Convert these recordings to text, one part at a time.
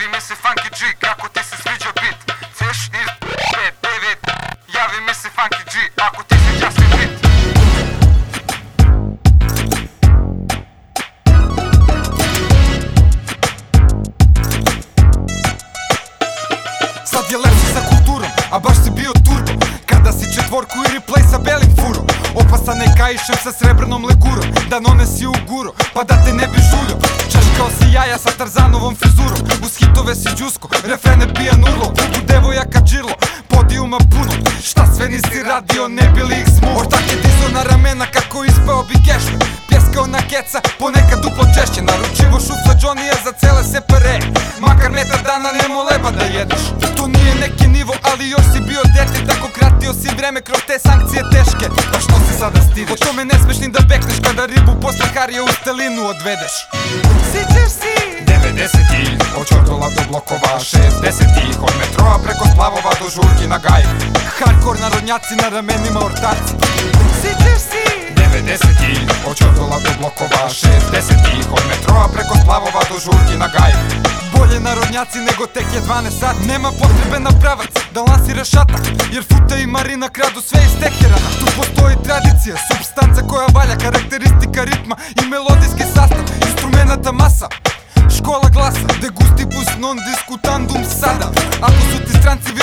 Javi mi se Funky G, kako ti se sviđa bit? Ceš iz 5-9 Javi mi se Funky G, ako ti se Justin Beat Sad je lepši sa kulturom, a baš si bio turbo. Kada si četvorku i replay sa belim furom Kaišem sa srebrnom legurom Da nonesi u guro, pa da te ne bi žuljo Češkao si jaja sa Tarzanovom frizurom Uz hitove si džusko, refrene pijan urlo Kuku devojaka džirlo, podijuma puno. Šta sve nisi radio, ne bili ih smuo Ortak je dizo na ramena kako ispao bi kešme Pjeskao na keca, ponekad duplo češće. Naručivo šuf za Johnnyja za cele separe. Makar metar dana nemo leba da jedeš. To nije neki nivo, ali još si bio dete Kratio si vreme kroz te sankcije teške. Pa što se sada stidiš? Po tome ne smeš ni da bekneš Kada ribu posle Harija u stelinu odvedeš. Sjećaš si? 90-ih, od Čordola do blokova 60-ih, od metroa preko splavova do žurki na gaj Hardcore narodnjaci na ramenima ortaci Sjećaš si 90-ти Од Чордола до блокова 60-ти Од метроа преко славова до журки на гај. Боле народњаци него тек е 12 сат Нема потребен на правец да лансира шатак Јер фута и Марина краду све истехера Ту постои традиција, субстанца која валја Карактеристика ритма и мелодиски састав Инструмената маса Школа гласа, дегусти пус нон дискутандум сада.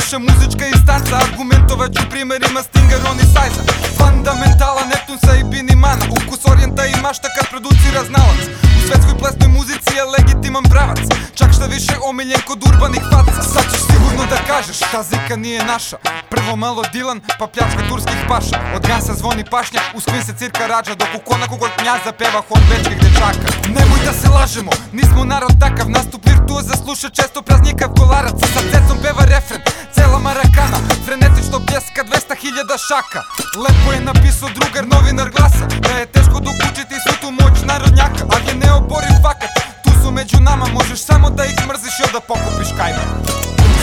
Имаше музичка и аргументове аргументоваќу примери има Стингер, он и Сајза Фундаментала, Нептун и Бини Мана. Укус, ориента и машта кад продуцира зналац У светской плесној музици е легитиман правац Чак што више омилен код урбаних фаца. Сад ќе сигурно да кажеш, тазика не е наша. Прво мало Дилан, па пјачка турских паша. Од ганса звони пашња, усквин се цирка раджа Доку кона кога књаз запева хор вечких дечака Немој да се лажемо, нисмо народ такав, наступ virtuoza sluša često praznikav kolarac Sa cecom peva refren, cela marakana Frenetično pjeska 200.000 šaka. Lepo je napisao drugar novinar glasa Da je teško dokučiti svu tu moć narodnjaka Ali je neoboriv fakat, tu su među nama Možeš samo da ih mrziš i da pokupiš kajma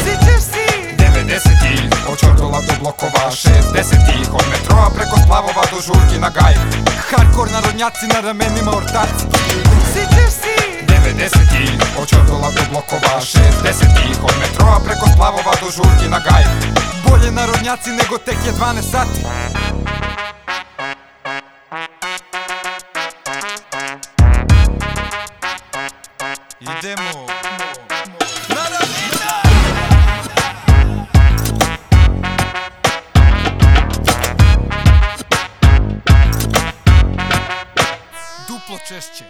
Sjećaš si? 90-ih, od Čordola do blokova 60-ih, od metroa preko splavova do žurki na gaj Hardcore narodnjaci na ramenima ortaci Sjećaš si 90-ih, od Čordola do blokova 60-ih, od metroa preko splavova do žurki na gaj. Bolje narodnjaci nego tek je 12 sati. Idemo. Duplo češće